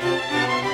Música